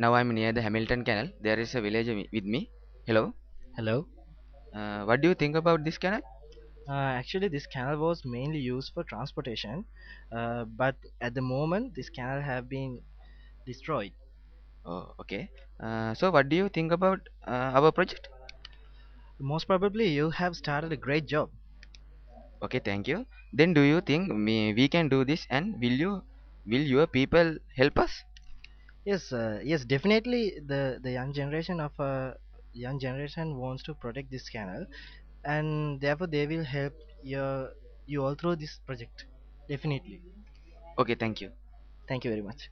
now I'm near the Hamilton Canal. There is a village with me. Hello. Hello. Uh, what do you think about this canal? Uh, actually, this canal was mainly used for transportation, uh, but at the moment, this canal have been destroyed. Oh, okay. Uh, so what do you think about uh, our project? Most probably, you have started a great job. Okay, thank you. Then do you think me, we can do this and will you will your people help us? Yes, uh, yes, definitely. The the young generation of uh, young generation wants to protect this channel, and therefore they will help your you all through this project. Definitely. Okay, thank you. Thank you very much.